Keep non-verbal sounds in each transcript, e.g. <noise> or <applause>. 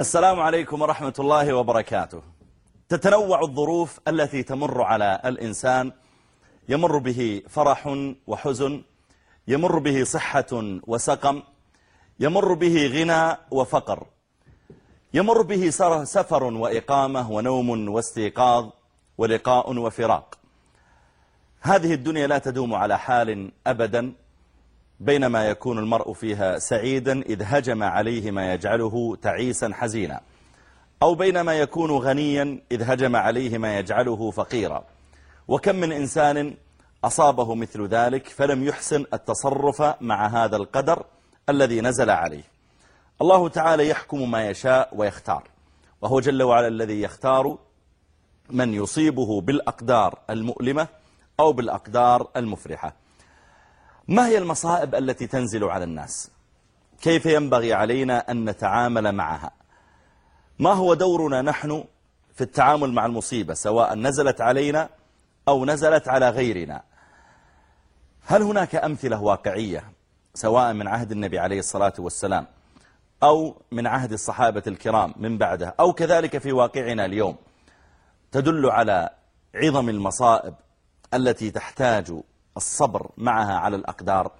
السلام عليكم ورحمة الله وبركاته. تتنوع الظروف التي تمر على الإنسان. يمر به فرح وحزن يمر به صحة وسقم يمر به غنى وفقر يمر به سفر وإقامة ونوم واستيقاظ ولقاء وفراق. هذه الدنيا لا تدوم على حال أبدا. بينما يكون المرء فيها سعيدا إذ هجم عليه ما يجعله تعيسا حزينا. أو بينما يكون غنيا إذ هجم عليه ما يجعله فقيرا. وكم من إنسان أصابه مثل ذلك فلم يحسن التصرف مع هذا القدر الذي نزل عليه. الله تعالى يحكم ما يشاء ويختار. وهو جل وعلا الذي يختار من يصيبه بالأقدار المؤلمة أو بالأقدار المفرحة. ما هي المصائب التي تنزل على الناس؟ كيف ينبغي علينا أن نتعامل معها؟ ما هو دورنا نحن في التعامل مع المصيبة سواء نزلت علينا أو نزلت على غيرنا؟ هل هناك أمثلة واقعية سواء من عهد النبي عليه الصلاة والسلام أو من عهد الصحابة الكرام من بعده أو كذلك في واقعنا اليوم؟ تدل على عظم المصائب التي تحتاج الصبر معها على الأقدار.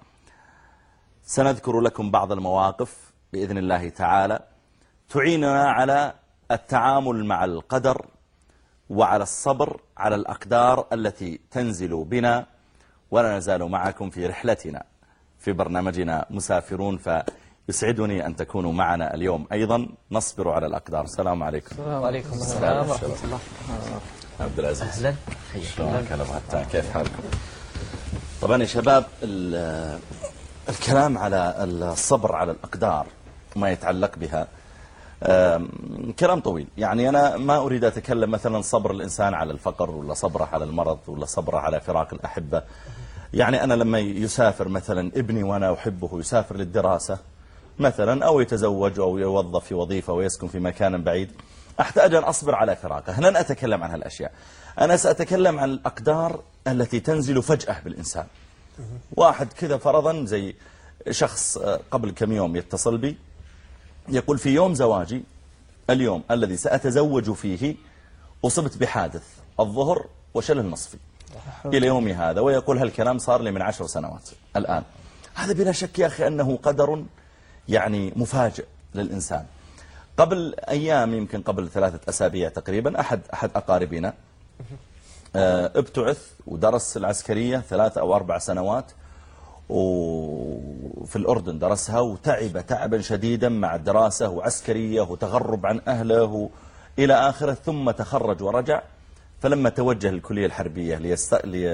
سنذكر لكم بعض المواقف بإذن الله تعالى تعيننا على التعامل مع القدر وعلى الصبر على الأقدار التي تنزل بنا ولا نزال معكم في رحلتنا. في برنامجنا مسافرون فيسعدني أن تكونوا معنا اليوم أيضا. نصبر على الأقدار. السلام عليكم. السلام عليكم. السلام ورحمة الله. عبد العزيز. أهلا. شلونك؟ أنا كيف حالكم؟ طبعا يا شباب الكلام على الصبر على الأقدار وما يتعلق بها كلام طويل. يعني أنا ما أريد أتكلم مثلا صبر الإنسان على الفقر ولا صبره على المرض ولا صبره على فراق الأحبة. يعني أنا لما يسافر مثلا ابني وأنا أحبه يسافر للدراسة مثلا أو يتزوج أو يوظف في وظيفة ويسكن في مكان بعيد أحتاج أن أصبر على فراقه. لن أتكلم عن هالأشياء. أنا سأتكلم عن الأقدار التي تنزل فجأة بالإنسان. واحد كذا فرضا زي شخص قبل كم يوم يتصل بي يقول في يوم زواجي اليوم الذي سأتزوج فيه أصبت بحادث الظهر وشل النصفي إلى يومي هذا ويقول هالكلام صار لي من عشر سنوات الآن. هذا بلا شك يا أخي أنه قدر يعني مفاجئ للإنسان. قبل أيام يمكن قبل ثلاثة أسابيع تقريبا أحد, أحد أقاربنا ابتعث ودرس العسكرية ثلاثة أو أربع سنوات وفي الأردن درسها وتعب تعبا شديدا مع الدراسة وعسكرية وتغرب عن أهله إلى آخره ثم تخرج ورجع. فلما توجه للكلية الحربية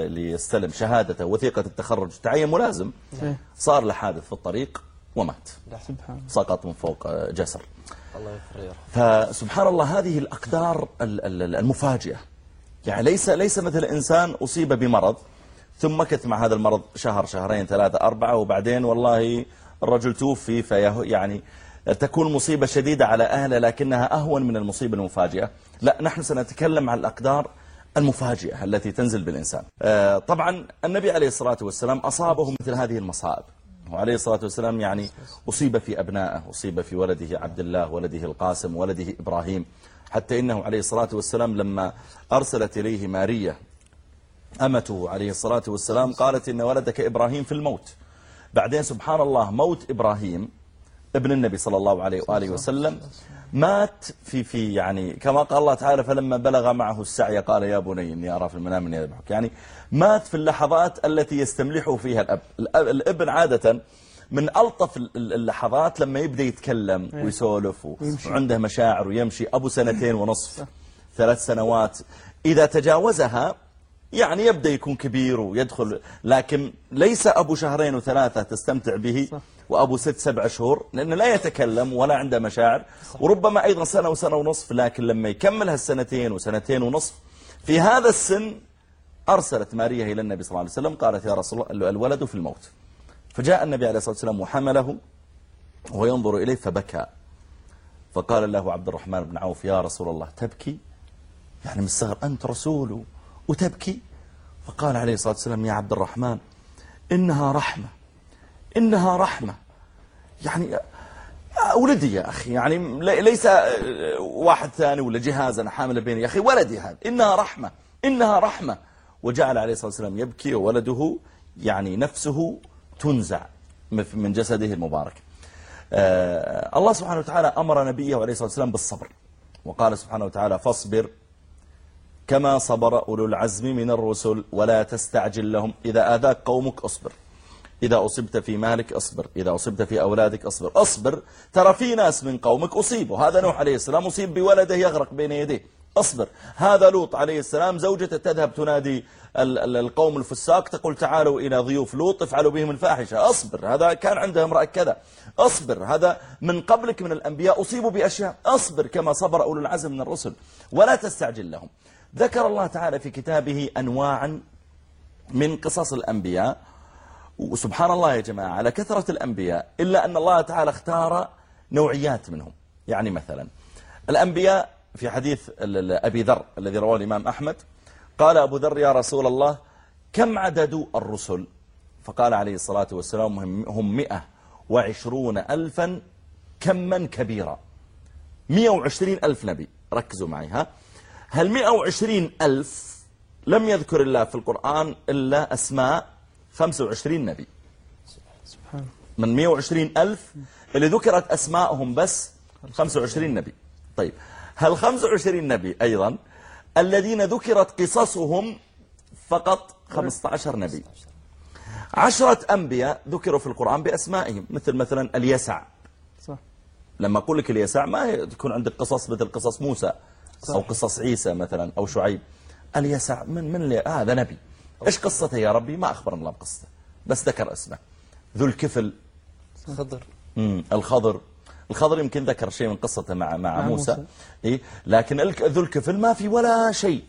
ليستلم شهادته وثيقة التخرج تعين ملازم. صار له حادث في الطريق ومات. سقط من فوق جسر. الله يغفر فسبحان الله هذه الأقدار المفاجئة. يعني ليس ليس مثل إنسان أصيب بمرض ثم مكث مع هذا المرض شهر شهرين ثلاثة أربعة وبعدين والله الرجل توفي في يعني تكون مصيبة شديدة على أهله لكنها أهون من المصيبة المفاجئة. لا نحن سنتكلم عن الأقدار المفاجئة التي تنزل بالإنسان. طبعا النبي عليه الصلاة والسلام أصابه مثل هذه المصائب. وعليه الصلاة والسلام يعني أصيب في أبنائه أصيب في ولده عبد الله ولده القاسم ولده إبراهيم. حتى إنه عليه الصلاة والسلام لما أرسلت إليه مارية أمته عليه الصلاة والسلام قالت إن ولدك إبراهيم في الموت. بعدين سبحان الله موت إبراهيم ابن النبي صلى الله عليه وآله وسلم مات في في يعني كما قال الله تعالى فلما بلغ معه السعي قال يا بني إني أرى في المنام أني أذبحك. يعني مات في اللحظات التي يستملح فيها الأب. الابن عادة من ألطف اللحظات لما يبدأ يتكلم ويسولف وعنده مشاعر ويمشي. أبو سنتين ونصف. ثلاث سنوات. إذا تجاوزها يعني يبدأ يكون كبير ويدخل. لكن ليس أبو شهرين وثلاثة تستمتع به. وأبو ست سبع شهور لأنه لا يتكلم ولا عنده مشاعر وربما أيضا سنة وسنة ونصف لكن لما يكمل هالسنتين وسنتين ونصف في هذا السن أرسلت ماريا إلى النبي صلى الله عليه وسلم قالت يا رسول الله الولد في الموت. فجاء النبي عليه الصلاة والسلام وحمله وهو ينظر إليه فبكى. فقال له عبد الرحمن بن عوف يا رسول الله تبكي؟ يعني مستغر أنت رسول وتبكي؟ فقال عليه الصلاة والسلام يا عبد الرحمن إنها رحمة. إنها رحمة. يعني ولدي يا أخي يعني لي- ليس آه، واحد ثاني ولا جهاز أنا حامل بيني يا أخي ولدي هذا. إنها رحمة إنها رحمة. وجعل عليه الصلاة والسلام يبكي وولده يعني نفسه تنزع من- من جسده المبارك. آه الله سبحانه وتعالى أمر نبيه عليه الصلاة والسلام بالصبر. وقال سبحانه وتعالى فاصبر كما صبر أولو العزم من الرسل ولا تستعجل لهم. إذا آذاك قومك أصبر. إذا أصبت في مالك أصبر إذا أصبت في أولادك أصبر. أصبر ترى في ناس من قومك أصيبوا. هذا نوح عليه السلام أصيب بولده يغرق بين يديه. أصبر. هذا لوط عليه السلام زوجته تذهب تنادي ال- ال- القوم الفساق تقول تعالوا إلى ضيوف لوط افعلوا بهم الفاحشة. أصبر. هذا كان عنده امرأة كذا. أصبر. هذا من قبلك من الأنبياء أصيبوا بأشياء. أصبر كما صبر أولو العزم من الرسل. ولا تستعجل لهم. ذكر الله تعالى في كتابه أنواعا من قصص الأنبياء. وسبحان الله يا جماعة على كثرة الأنبياء إلا أن الله تعالى اختار نوعيات منهم. يعني مثلا الأنبياء في حديث أبي ذر الذي رواه الإمام أحمد قال أبو ذر يا رسول الله كم عدد الرسل؟ فقال عليه الصلاة والسلام هم- مئة وعشرون ألفا كما كبيرا. 120 ألف نبي ركزوا معي ها؟ هل 120 ألف لم يذكر الله في القرآن إلا أسماء 25 نبي. من 120 ألف اللي ذكرت أسماءهم بس 25 نبي. طيب هل 25 نبي أيضا الذين ذكرت قصصهم فقط 15 نبي؟ عشرة أنبياء ذكروا في القرآن بأسمائهم مثل مثلا اليسع. صح. لما أقول لك اليسع ما تكون عندك قصص مثل قصص موسى أو قصص عيسى مثلا أو شعيب. اليسع من من هذا نبي. إيش قصته يا ربي؟ ما أخبرنا الله بقصته بس ذكر اسمه. ذو الكفل. خضر مم. الخضر. الخضر يمكن ذكر شيء من قصته مع مع مع موسى, موسى. إيه؟ لكن ذو الكفل ما في ولا شيء.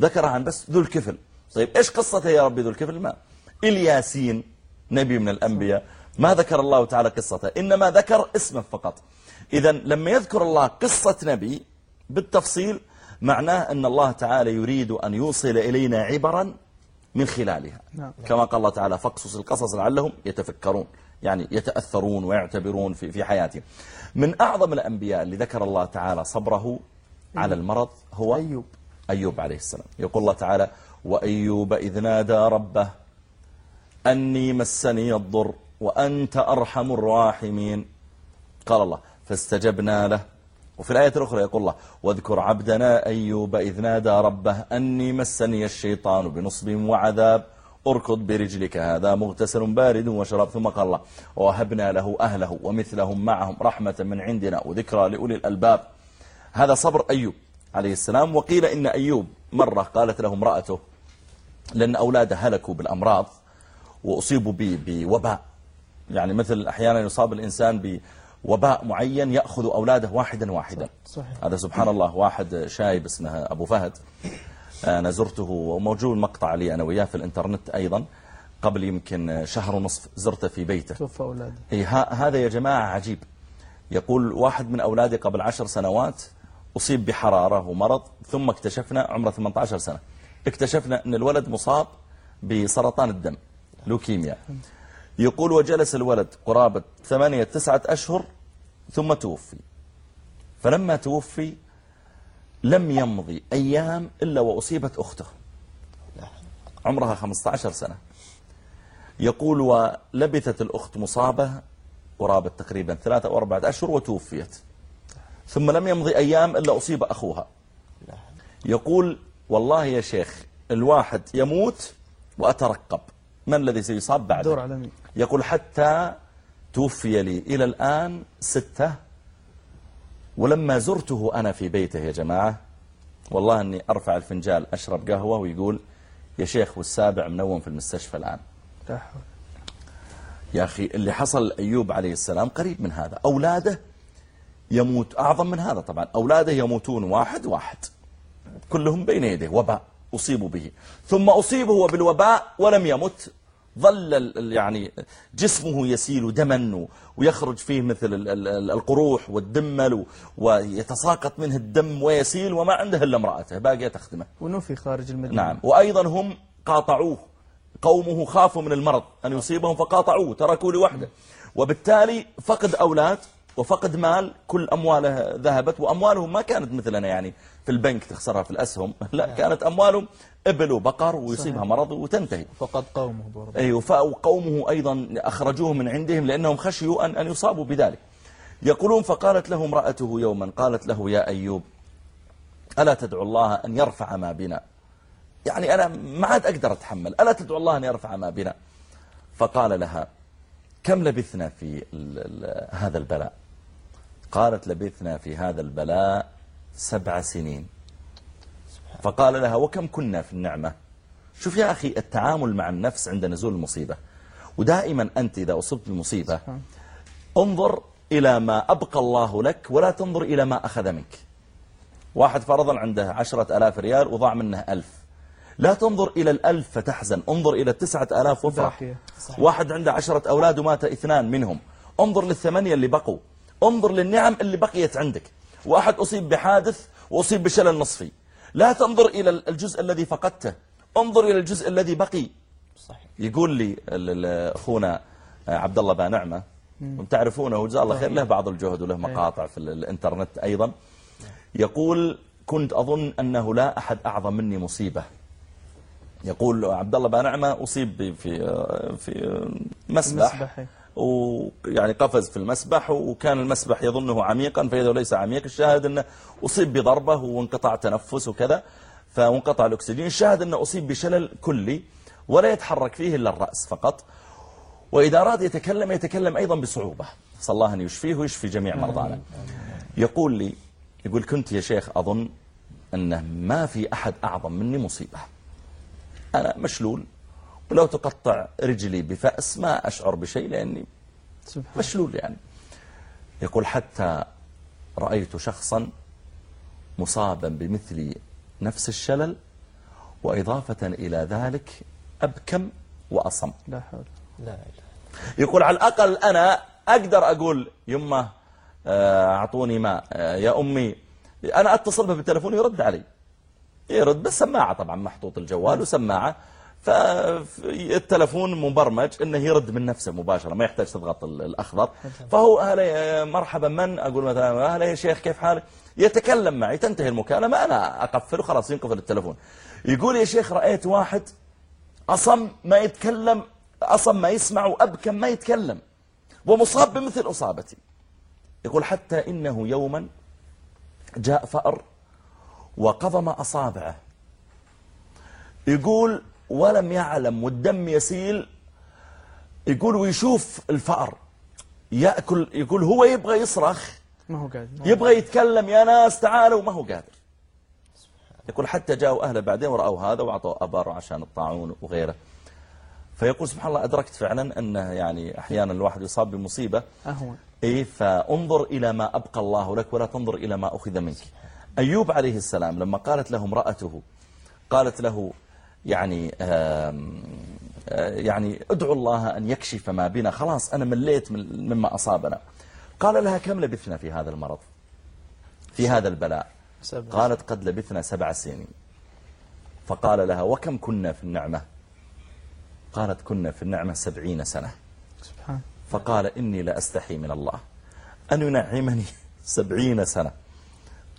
ذكر عن بس ذو الكفل. طيب إيش قصته يا ربي ذو الكفل؟ ما. إلياسين نبي من الأنبياء. ما ذكر الله تعالى قصته إنما ذكر اسمه فقط. اذا لما يذكر الله قصة نبي بالتفصيل معناه أن الله تعالى يريد أن يوصل إلينا عبرا من خلالها. نعم. كما قال الله تعالى فاقصص القصص لعلهم يتفكرون. يعني يتأثرون ويعتبرون في في حياتهم. من أعظم الأنبياء اللي ذكر الله تعالى صبره على المرض هو أيوب. أيوب عليه السلام. يقول الله تعالى وأيوب إذ نادى ربه أني مسني الضر وأنت أرحم الراحمين. قال الله فاستجبنا له وفي الآية الأخرى يقول الله واذكر عبدنا أيوب إذ نادى ربه أني مسني الشيطان بنصب وعذاب اركض برجلك هذا مغتسل بارد وشراب. ثم قال الله ووهبنا له أهله ومثلهم معهم رحمة من عندنا وذكرى لأولي الألباب. هذا صبر أيوب عليه السلام. وقيل إن أيوب مرة قالت له امرأته لأن أولاده هلكوا بالأمراض وأصيبوا بوباء. يعني مثل أحيانا يصاب الإنسان بوباء معين يأخذ أولاده واحدا واحدا. صحيح. هذا سبحان الله واحد شايب اسمه أبو فهد. أنا زرته وموجود مقطع لي أنا وياه في الإنترنت أيضا. قبل يمكن شهر ونصف زرته في بيته. توفى أولاده. إيه هذا يا جماعة عجيب. يقول واحد من أولادي قبل عشر سنوات أصيب بحرارة ومرض ثم اكتشفنا عمره 18 سنة. اكتشفنا أن الولد مصاب بسرطان الدم لوكيميا. يقول وجلس الولد قرابة ثمانية تسعة أشهر ثم توفي. فلما توفي لم يمضي أيام إلا وأصيبت أخته. عمرها 15 سنة. يقول ولبثت الأخت مصابة قرابة تقريبا ثلاثة أو أربعة أشهر وتوفيت. ثم لم يمضي أيام إلا أصيب أخوها. يقول والله يا شيخ الواحد يموت وأترقب. من الذي سيصاب دور بعده على مين؟ يقول حتى توفي لي إلى الآن ستة ولما زرته أنا في بيته يا جماعة والله أني أرفع الفنجال أشرب قهوة ويقول يا شيخ والسابع منوم في المستشفى الآن. يا أخي اللي حصل أيوب عليه السلام قريب من هذا. أولاده يموت أعظم من هذا طبعا. أولاده يموتون واحد واحد كلهم بين يديه وباء أصيبوا به. ثم أصيب هو بالوباء ولم يمت. ظل يعني جسمه يسيل دما ويخرج فيه مثل ال- ال- ال- القروح والدمل ويتساقط منه الدم ويسيل وما عنده إلا امرأته. باقية تخدمه ونفي خارج المدينة. نعم. وأيضا هم قاطعوه. قومه خافوا من المرض. أن يصيبهم فقاطعوه. تركوا لوحده. وبالتالي فقد أولاد. وفقد مال كل أمواله ذهبت وأموالهم ما كانت مثلنا يعني في البنك تخسرها في الأسهم <laughs> لا كانت أموالهم إبل وبقر ويصيبها مرض وتنتهي. فقد قومه ضرب أيوة وقومه أيضا أخرجوه من عندهم لأنهم خشيوا أن, أن يصابوا بذلك. يقولون فقالت له امرأته يوما قالت له يا أيوب ألا تدعو الله أن يرفع ما بنا؟ يعني أنا ما عاد أقدر أتحمل. ألا تدعو الله أن يرفع ما بنا؟ فقال لها كم لبثنا في هذا البلاء؟ قالت لبثنا في هذا البلاء سبع سنين. فقال لها وكم كنا في النعمة؟ شوف يا أخي التعامل مع النفس عند نزول المصيبة. ودائما أنت إذا أصبت بمصيبة انظر إلى ما أبقى الله لك ولا تنظر إلى ما أخذ منك. واحد فرضا عنده عشرة ألاف ريال وضاع منه ألف. لا تنظر إلى الألف فتحزن انظر إلى التسعة ألاف باقية. واحد عنده عشرة أولاد ومات اثنان منهم. انظر للثمانية اللي بقوا. انظر للنعم اللي بقيت عندك. وأحد أصيب بحادث وأصيب بشلل نصفي. لا تنظر إلى الجزء الذي فقدته. انظر إلى الجزء الذي بقي. صحيح. يقول لي أخونا عبد الله بانعمة وتعرفونه وجزاه الله خير له بعض الجهد وله مقاطع في ال- الإنترنت أيضا. يقول كنت أظن أنه لا أحد أعظم مني مصيبة. يقول عبد الله بانعمة أصيب في في مسبح. المسبح، إيه. ويعني قفز في المسبح وكان المسبح يظنه عميقا فإذا ليس عميق الشاهد أنه أصيب بضربة وانقطع تنفس وكذا فانقطع الأكسجين. الشاهد أنه أصيب بشلل كلي ولا يتحرك فيه إلا الرأس فقط. وإذا أراد يتكلم يتكلم أيضا بصعوبة. صلى الله أن يشفيه ويشفي جميع مرضانا. يقول لي يقول كنت يا شيخ أظن أنه ما في أحد أعظم مني مصيبة. أنا مشلول. ولو تقطع رجلي بفأس ما أشعر بشيء لأني سبحان مشلول يعني. يقول حتى رأيت شخصا مصابا بمثل نفس الشلل وإضافة إلى ذلك أبكم وأصم. لا حول. لا إله يقول على الأقل أنا أقدر أقول يمه آه، أعطوني ماء آه، يا أمي. أنا أتصل به بالتلفون يرد علي. يرد بس سماعة طبعا محطوط الجوال وسماعة. فالتلفون مبرمج إنه يرد من نفسه مباشرة ما يحتاج تضغط ال- الأخضر. فهو أهلا يا- مرحبا من؟ أقول مثلا أهلا يا شيخ كيف حالك؟ يتكلم معي تنتهي المكالمة أنا أقفل وخلاص ينقفل التلفون. يقول يا شيخ رأيت واحد أصم ما يتكلم أصم ما يسمع وأبكم ما يتكلم ومصاب بمثل أصابتي. يقول حتى إنه يوما جاء فأر وقضم أصابعه. يقول ولم يعلم والدم يسيل يقول ويشوف الفأر. يأكل يقول هو يبغى يصرخ ما هو قاعد يبغى يتكلم يا ناس تعالوا. ما هو قادر. يقول حتى جاءوا أهله بعدين ورأوا هذا وأعطوا أبر عشان الطاعون وغيره. فيقول سبحان الله أدركت فعلا أنه يعني أحيانا الواحد يصاب بمصيبة. أهون. إيه فانظر إلى ما أبقى الله لك ولا تنظر إلى ما أخذ منك. أيوب عليه السلام لما قالت له امرأته قالت له يعني يعني ادعو الله أن يكشف ما بنا. خلاص أنا مليت من- مما أصابنا. قال لها كم لبثنا في هذا المرض؟ في هذا البلاء. قالت قد لبثنا سبع سنين. فقال لها وكم كنا في النعمة؟ قالت كنا في النعمة سبعين سنة. فقال إني لأستحي من الله أن ينعمني <laughs> سبعين سنة.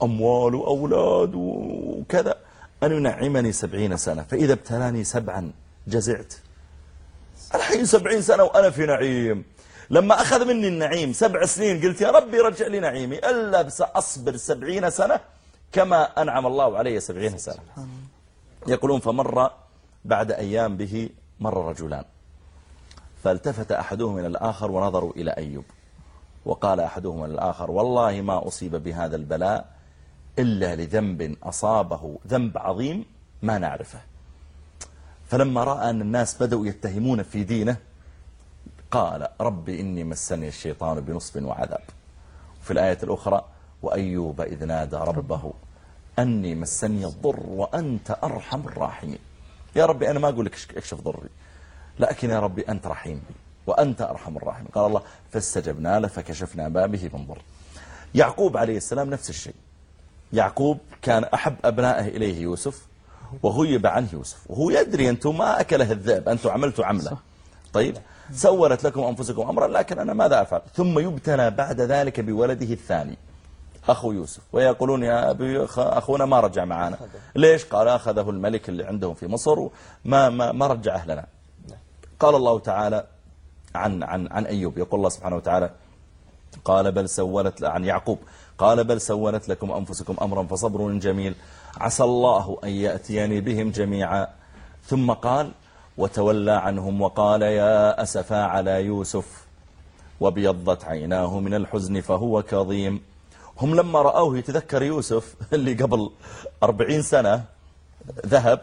أموال وأولاد وكذا. أن ينعمني سبعين سنة فإذا ابتلاني سبعا جزعت. الحين سبعين سنة وأنا في نعيم. لما أخذ مني النعيم سبع سنين قلت يا ربي رجع لي نعيمي ألا بس أصبر سبعين سنة كما أنعم الله علي سبعين سنة. يقولون فمر بعد أيام به مر رجلان. فالتفت أحدهم إلى الآخر ونظروا إلى أيوب. وقال أحدهم إلى الآخر والله ما أصيب بهذا البلاء إلا لذنب أصابه ذنب عظيم ما نعرفه. فلما رأى أن الناس بدأوا يتهمون في دينه قال ربي إني مسني الشيطان بنصب وعذاب. في الآية الأخرى وأيوب إذ نادى ربه أني مسني الضر وأنت أرحم الراحمين. يا ربي أنا ما أقول لك اكشف ضري لكن يا ربي أنت رحيم بي وأنت أرحم الراحمين. قال الله فاستجبنا له فكشفنا ما به من ضر. يعقوب عليه السلام نفس الشيء. يعقوب كان أحب أبنائه إليه يوسف وغيب عنه يوسف وهو يدري أنتم ما أكله الذئب أنتم عملتوا عملة. طيب سولت لكم أنفسكم أمرا لكن أنا ماذا أفعل؟ ثم يبتلى بعد ذلك بولده الثاني أخو يوسف ويقولون يا أبي أخ- أخونا ما رجع معنا ليش؟ قال أخذه الملك اللي عندهم في مصر وما ما, ما رجع أهلنا. قال الله تعالى عن عن عن أيوب يقول الله سبحانه وتعالى قال بل سولت عن يعقوب. قال بل سولت لكم أنفسكم أمرا فصبر جميل. عسى الله أن يأتيني بهم جميعا. ثم قال وتولى عنهم وقال يا أسفا على يوسف. وبيضت عيناه من الحزن فهو كظيم. هم لما رأوه يتذكر يوسف <laughs> اللي قبل أربعين سنة ذهب.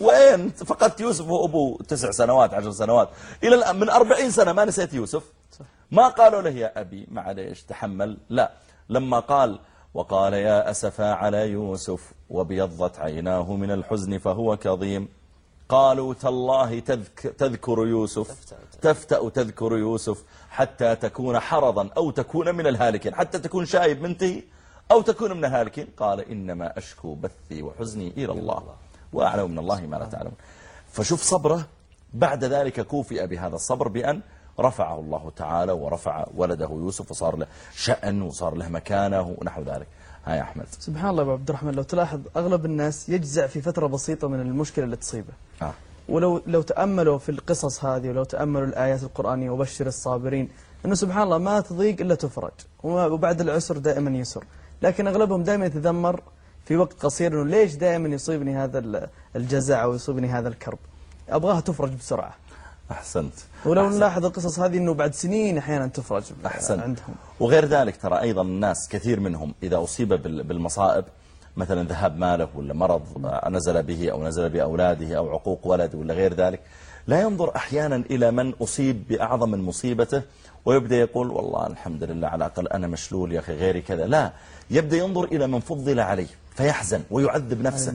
وين؟ فقدت يوسف وأبوه تسع سنوات عشر سنوات. إلى الآن من أربعين سنة ما نسيت يوسف. ما قالوا له يا أبي معليش تحمل. لا. لما قال وقال يا أسفا على يوسف وبيضت عيناه من الحزن فهو كظيم. قالوا تالله تذك تذكر يوسف تفتأ تذكر يوسف حتى تكون حرضا أو تكون من الهالكين حتى تكون شايب منتهي أو تكون من الهالكين. قال إنما أشكو بثي وحزني إلى الله وأعلم من الله ما لا تعلمون. فشوف صبره بعد ذلك كوفئ بهذا الصبر بأن رفعه الله تعالى ورفع ولده يوسف وصار له شأن وصار له مكانه ونحو ذلك. هاي أحمد. سبحان الله أبو عبد الرحمن لو تلاحظ أغلب الناس يجزع في فترة بسيطة من المشكلة اللي تصيبه. آه. ولو لو تأملوا في القصص هذه ولو تأملوا الآيات القرآنية وبشر الصابرين أنه سبحان الله ما تضيق إلا تفرج وبعد العسر دائما يسر. لكن أغلبهم دائما يتذمر في وقت قصير أنه ليش دائما يصيبني هذا ال- الجزع أو يصيبني هذا الكرب؟ أبغاها تفرج بسرعة. أحسنت. ولو أحسنت. نلاحظ القصص هذه أنه بعد سنين أحيانا تفرج أحسن عندهم. وغير ذلك ترى أيضا الناس كثير منهم إذا أصيب بال- بالمصائب مثلا ذهاب ماله ولا مرض نزل به أو نزل بأولاده أو عقوق ولد ولا غير ذلك لا ينظر أحيانا إلى من أصيب بأعظم من مصيبته ويبدأ يقول والله الحمد لله على الأقل أنا مشلول يا أخي غيري كذا لا يبدأ ينظر إلى من فضل عليه فيحزن ويعذب نفسه.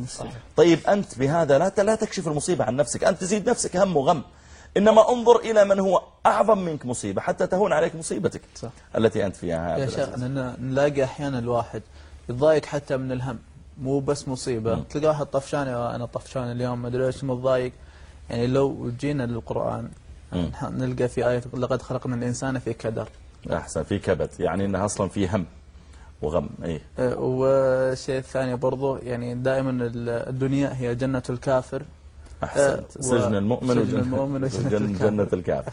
طيب أنت بهذا لا لا تكشف المصيبة عن نفسك أنت تزيد نفسك هم وغم. إنما انظر إلى من هو أعظم منك مصيبة حتى تهون عليك مصيبتك صح. التي أنت فيها يا شيخ نلاقي أحيانا الواحد يتضايق حتى من الهم مو بس مصيبة. مم. تلقى واحد طفشان أنا طفشان اليوم ما أدري إيش متضايق. يعني لو جينا للقرآن. نلقى في آية لقد خلقنا الإنسان في كدر. أحسن في كبت يعني أنها أصلا في هم وغم أي أه، والشيء الثاني برضو يعني دائما ال- الدنيا هي جنة الكافر. أحسنت. و- سجن المؤمن سجن وجنة, المؤمن وجنة. جنة الكافر.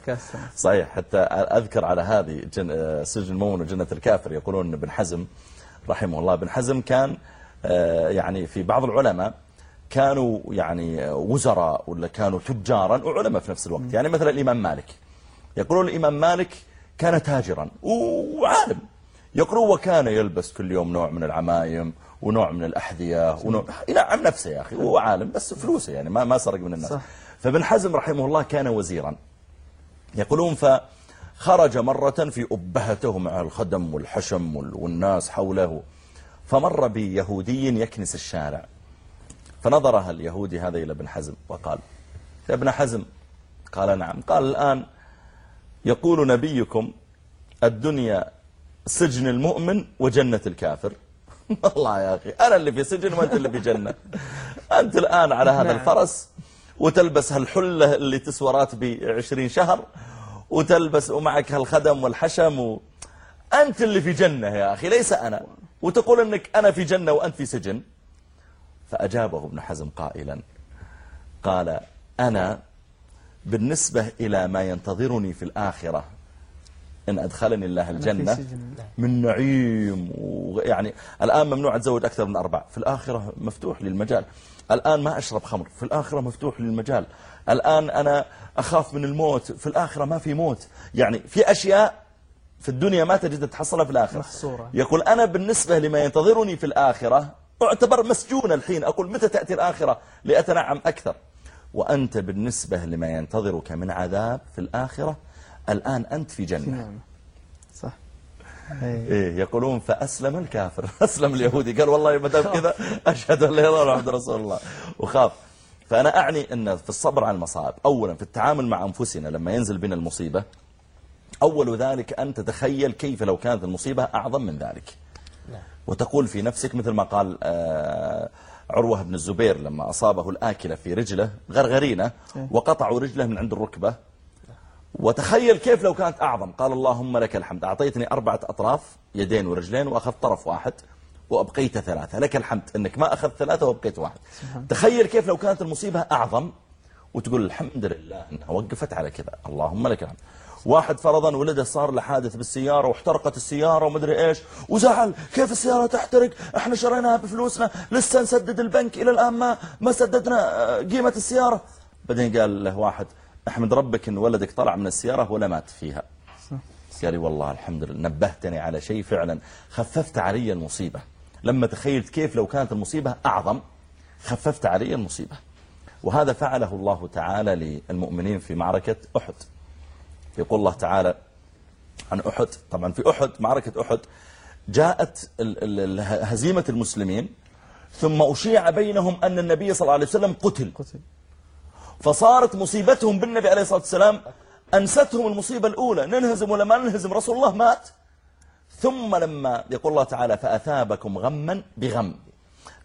صحيح. حتى أذكر على هذه جن... آه، سجن المؤمن وجنة الكافر. يقولون ابن حزم رحمه الله ابن حزم كان آه، يعني في بعض العلماء كانوا يعني وزراء ولا كانوا تجارا وعلماء في نفس الوقت. يعني مثلا الإمام مالك. يقولون الإمام مالك كان تاجرا وعالم. يقولون وكان يلبس كل يوم نوع من العمايم ونوع من الأحذية ونوع ينعم نفسه يا أخي هو عالم بس فلوسه يعني ما ما سرق من الناس. صح. فابن حزم رحمه الله كان وزيرا. يقولون فخرج مرة في أبهته مع الخدم والحشم وال- والناس حوله. فمر بيهودي يكنس الشارع. فنظرها اليهودي هذا إلى ابن حزم وقال يا ابن حزم. قال نعم. قال الآن يقول نبيكم الدنيا سجن المؤمن وجنة الكافر. <laughs> والله يا أخي أنا اللي في سجن وأنت اللي في جنة. <laughs> أنت الآن على هذا نعم. الفرس وتلبس هالحلة اللي تسوى راتبي عشرين شهر وتلبس ومعك هالخدم والحشم و... أنت اللي في جنة يا أخي ليس أنا. وتقول أنك أنا في جنة وأنت في سجن. فأجابه ابن حزم قائلا قال أنا بالنسبة إلى ما ينتظرني في الآخرة إن أدخلني الله الجنة. من نعيم. ويعني الآن ممنوع أتزوج أكثر من أربع في الآخرة مفتوح للمجال. الآن ما أشرب خمر. في الآخرة مفتوح للمجال. الآن أنا أخاف من الموت. في الآخرة ما في موت. يعني في أشياء في الدنيا ما تجد تحصلها في الآخرة. محصورة. يقول أنا بالنسبة لما ينتظرني في الآخرة أعتبر مسجون الحين. أقول متى تأتي الآخرة لأتنعم أكثر. وأنت بالنسبة لما ينتظرك من عذاب في الآخرة الآن أنت في جنة. نعم. صح. إيه يقولون فأسلم الكافر. <laughs> أسلم اليهودي. قال والله ما دام كذا أشهد أن لا إله إلا الله رسول الله. وخاف. فأنا أعني أن في الصبر على المصائب. أولا في التعامل مع أنفسنا لما ينزل بنا المصيبة أول ذلك أن تتخيل كيف لو كانت المصيبة أعظم من ذلك. وتقول في نفسك مثل ما قال آه، عروة بن الزبير لما أصابه الآكلة في رجله غرغرينة إيه. وقطعوا رجله من عند الركبة وتخيل كيف لو كانت أعظم. قال اللهم لك الحمد. أعطيتني أربعة أطراف يدين ورجلين وأخذت طرف واحد وأبقيت ثلاثة. لك الحمد. أنك ما أخذت ثلاثة وأبقيت واحد. تخيل كيف لو كانت المصيبة أعظم وتقول الحمد لله أنها وقفت على كذا. اللهم لك الحمد. واحد فرضا ولده صار له حادث بالسيارة واحترقت السيارة ومدري إيش. وزعل كيف السيارة تحترق؟ إحنا شريناها بفلوسنا. لسه نسدد البنك إلى الآن ما ما سددنا آه، قيمة السيارة. بعدين قال له واحد أحمد ربك إن ولدك طلع من السيارة ولا مات فيها. قال لي والله الحمد لله نبهتني على شيء فعلا. خففت علي المصيبة. لما تخيلت كيف لو كانت المصيبة أعظم خففت علي المصيبة. وهذا فعله الله تعالى للمؤمنين في معركة أحد. يقول الله تعالى عن أحد طبعا في أحد معركة أحد جاءت هزيمة المسلمين ثم أشيع بينهم أن النبي صلى الله عليه وسلم قتل. قتل. فصارت مصيبتهم بالنبي عليه الصلاة والسلام أنستهم المصيبة الأولى ننهزم ولا ما ننهزم؟ رسول الله مات. ثم لما يقول الله تعالى فأثابكم غما بغم.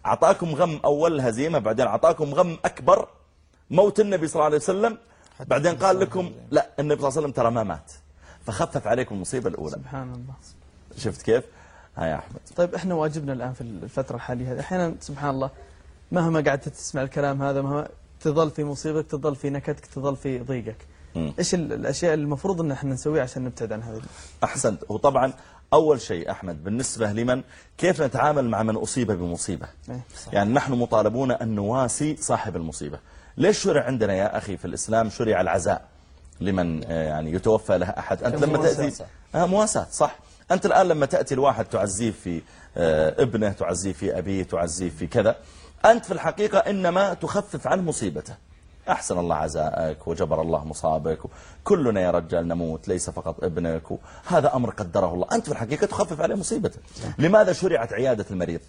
أعطاكم غم أول هزيمة بعدين أعطاكم غم أكبر موت النبي صلى الله عليه وسلم. بعدين قال لكم لا النبي صلى الله عليه وسلم ترى ما مات. فخفف عليكم المصيبة الأولى. سبحان الله. شفت كيف؟ ها يا أحمد. طيب إحنا واجبنا الآن في الفترة الحالية هذه. أحيانا سبحان الله مهما قعدت تسمع الكلام هذا مهما تظل في مصيبتك تظل في نكدك تظل في ضيقك. مم. إيش ال- الأشياء اللي المفروض إن إحنا نسويها عشان نبتعد عن هذه؟ أحسنت. وطبعا أول شيء أحمد بالنسبة لمن؟ كيف نتعامل مع من أصيب بمصيبة؟ إيه. يعني نحن مطالبون أن نواسي صاحب المصيبة. ليش شرع عندنا يا أخي في الإسلام شرع العزاء لمن آه، يعني يتوفى له أحد؟ أنت لما مواساة. تأتي آه مواساة صح. أنت الآن لما تأتي الواحد تعزيه في آه، ابنه تعزيه في أبيه تعزيه في كذا أنت في الحقيقة إنما تخفف عن مصيبته. أحسن الله عزاءك وجبر الله مصابك كلنا يا رجال نموت ليس فقط ابنك هذا أمر قدره الله. أنت في الحقيقة تخفف عليه مصيبته. لماذا شرعت عيادة المريض؟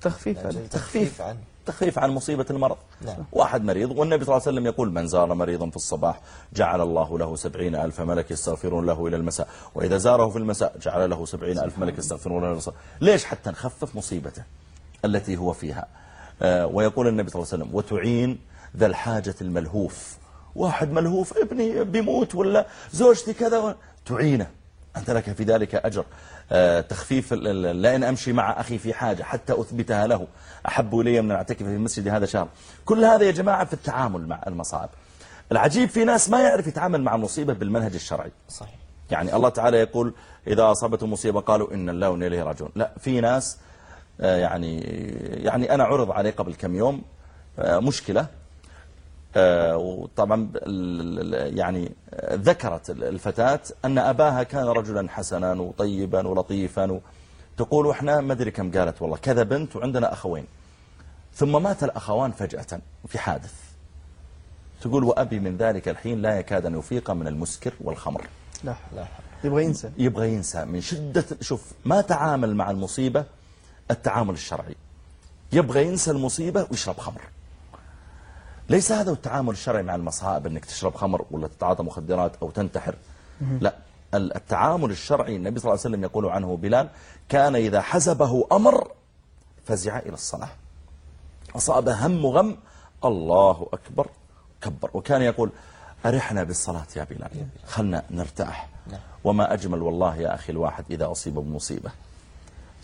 تخفيف أجل تخفيف عنه. تخفيف عن مصيبة المرض. نعم. واحد مريض والنبي صلى الله عليه وسلم يقول من زار مريضا في الصباح جعل الله له سبعين ألف ملك يستغفرون له إلى المساء وإذا زاره في المساء جعل له سبعين ألف ملك يستغفرون له إلى المساء. ليش حتى نخفف مصيبته؟ التي هو فيها. آه، ويقول النبي صلى الله عليه وسلم وتعين ذا الحاجة الملهوف. واحد ملهوف ابني بيموت ولا زوجتي كذا تعينه. أنت لك في ذلك أجر. آه، تخفيف ال- لأن أمشي مع أخي في حاجة حتى أثبتها له. أحب إلي من أعتكف في المسجد هذا شهر. كل هذا يا جماعة في التعامل مع المصائب. العجيب في ناس ما يعرف يتعامل مع المصيبة بالمنهج الشرعي. صحيح. يعني الله تعالى يقول إذا أصابتهم مصيبة قالوا إن الله وإنا إليه راجعون. لا في ناس يعني يعني أنا عرض علي قبل كم يوم آه، مشكلة. آه، وطبعا ال- ال- يعني آه، ذكرت الفتاة أن أباها كان رجلا حسنا وطيبا ولطيفا تقول وإحنا ما أدري كم قالت والله كذا بنت وعندنا أخوين. ثم مات الأخوان فجأة في حادث. تقول وأبي من ذلك الحين لا يكاد أن يفيق من المسكر والخمر. لا. لا. يبغى ينسى. يبغى ينسى. من شدة شوف ما تعامل مع المصيبة التعامل الشرعي. يبغى ينسى المصيبة ويشرب خمر. ليس هذا التعامل الشرعي مع المصائب إنك تشرب خمر ولا تتعاطى مخدرات أو تنتحر. لا ال- التعامل الشرعي النبي صلى الله عليه وسلم يقول عنه بلال كان إذا حزبه أمر فزع إلى الصلاة أصاب هم غم الله أكبر كبر. وكان يقول أرحنا بالصلاة يا بلال خلنا نرتاح. نعم. وما أجمل والله يا أخي الواحد إذا أصيب بمصيبة.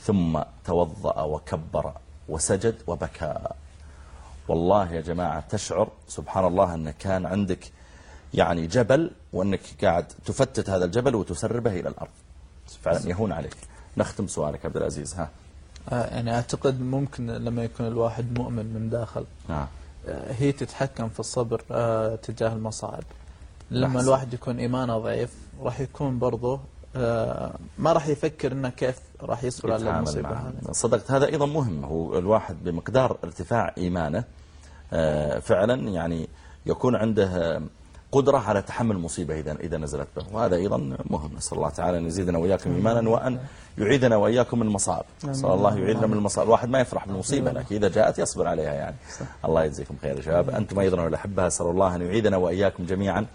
ثم توضأ وكبر وسجد وبكى. والله يا جماعة تشعر سبحان الله أن كان عندك يعني جبل وأنك قاعد تفتت هذا الجبل وتسربه إلى الأرض. فعلا يهون عليك. نختم سؤالك عبد العزيز ها. آه، يعني أعتقد ممكن لما يكون الواحد مؤمن من داخل نعم آه، هي تتحكم في الصبر آه، تجاه المصاعب. لما. الواحد يكون إيمانه ضعيف راح يكون برضه آه، ما راح يفكر إنه كيف راح يصبر على معها. هذه. صدقت هذا أيضا مهم. هو الواحد بمقدار ارتفاع إيمانه آه، فعلا يعني يكون عنده آه، قدرة على تحمل مصيبة إذا إذا نزلت به. وهذا أيضا مهم. نسأل الله تعالى أن يزيدنا وإياكم إيمانا وأن يعيذنا وإياكم من المصائب. نسأل الله يعيذنا من المصائب. الواحد ما يفرح بالمصيبة لكن إذا جاءت يصبر عليها يعني. الله يجزيكم خير يا شباب. أنتم أيضا والأحبة أسأل الله أن يعيذنا وإياكم جميعا.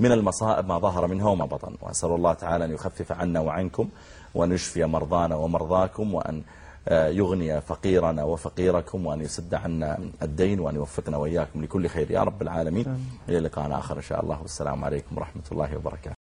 من المصائب ما ظهر منها وما بطن. وأسأل الله تعالى أن يخفف عنا وعنكم وأن يشفي مرضانا ومرضاكم وأن آه، يغني فقيرنا وفقيركم وأن يسد عنا الدين وأن يوفقنا وإياكم لكل خير. يا رب العالمين. إلى لقاء آخر إن شاء الله. والسلام عليكم ورحمة الله وبركاته.